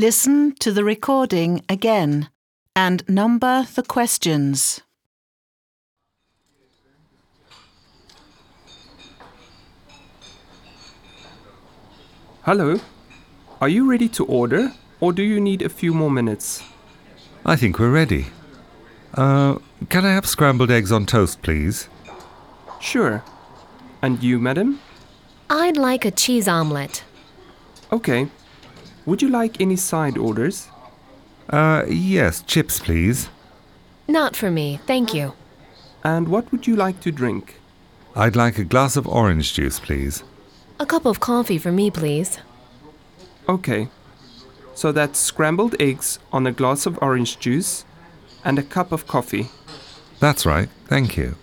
Listen to the recording again and number the questions. Hello. Are you ready to order or do you need a few more minutes? I think we're ready. Uh, can I have scrambled eggs on toast, please? Sure. And you, madam? I'd like a cheese omelette. Okay. Would you like any side orders? Uh, yes, chips, please. Not for me, thank you. And what would you like to drink? I'd like a glass of orange juice, please. A cup of coffee for me, please. Okay. So that's scrambled eggs on a glass of orange juice and a cup of coffee. That's right, thank you.